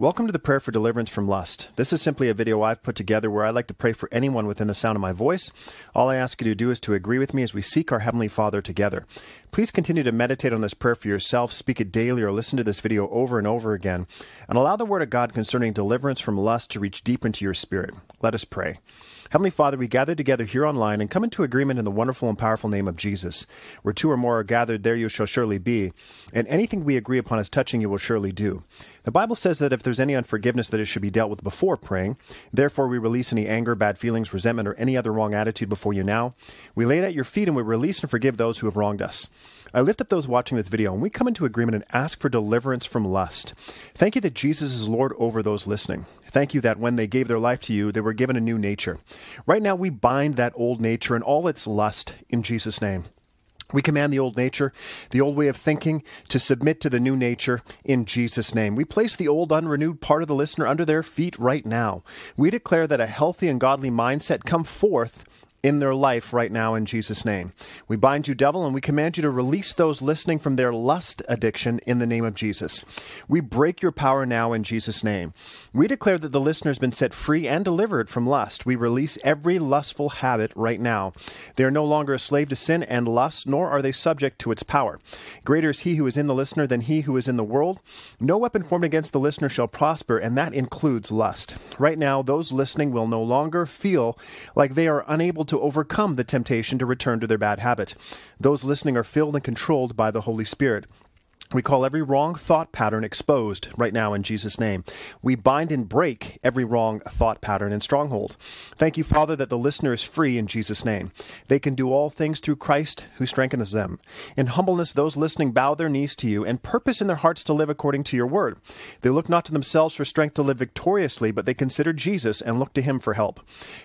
Welcome to the prayer for deliverance from lust. This is simply a video I've put together where I like to pray for anyone within the sound of my voice. All I ask you to do is to agree with me as we seek our Heavenly Father together. Please continue to meditate on this prayer for yourself, speak it daily, or listen to this video over and over again, and allow the Word of God concerning deliverance from lust to reach deep into your spirit. Let us pray. Heavenly Father, we gather together here online and come into agreement in the wonderful and powerful name of Jesus. Where two or more are gathered, there you shall surely be, and anything we agree upon as touching you will surely do. The Bible says that if there's any unforgiveness, that it should be dealt with before praying. Therefore, we release any anger, bad feelings, resentment, or any other wrong attitude before you now. We lay it at your feet and we release and forgive those who have wronged us. I lift up those watching this video and we come into agreement and ask for deliverance from lust. Thank you that Jesus is Lord over those listening. Thank you that when they gave their life to you, they were given a new nature. Right now, we bind that old nature and all its lust in Jesus' name. We command the old nature, the old way of thinking, to submit to the new nature in Jesus' name. We place the old, unrenewed part of the listener under their feet right now. We declare that a healthy and godly mindset come forth in their life right now in Jesus' name. We bind you, devil, and we command you to release those listening from their lust addiction in the name of Jesus. We break your power now in Jesus' name. We declare that the listener has been set free and delivered from lust. We release every lustful habit right now. They are no longer a slave to sin and lust, nor are they subject to its power. Greater is he who is in the listener than he who is in the world. No weapon formed against the listener shall prosper, and that includes lust. Right now, those listening will no longer feel like they are unable to overcome the temptation to return to their bad habit. Those listening are filled and controlled by the Holy Spirit. We call every wrong thought pattern exposed right now in Jesus' name. We bind and break every wrong thought pattern and stronghold. Thank you, Father, that the listener is free in Jesus' name. They can do all things through Christ who strengthens them. In humbleness, those listening bow their knees to you and purpose in their hearts to live according to your word. They look not to themselves for strength to live victoriously, but they consider Jesus and look to him for help.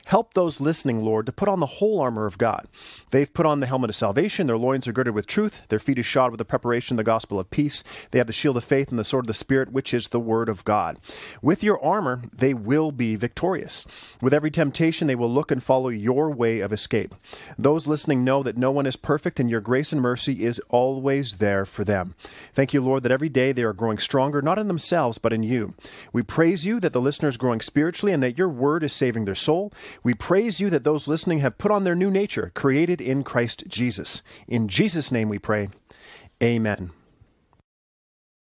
Help those listening, Lord, to put on the whole armor of God. They've put on the helmet of salvation, their loins are girded with truth, their feet is shod with the preparation of the gospel of peace. They have the shield of faith and the sword of the Spirit, which is the word of God. With your armor, they will be victorious. With every temptation, they will look and follow your way of escape. Those listening know that no one is perfect, and your grace and mercy is always there for them. Thank you, Lord, that every day they are growing stronger, not in themselves, but in you. We praise you that the listener is growing spiritually and that your word is saving their soul. We praise you that those listening have put on their new nature, created in Christ Jesus. In Jesus' name we pray. Amen.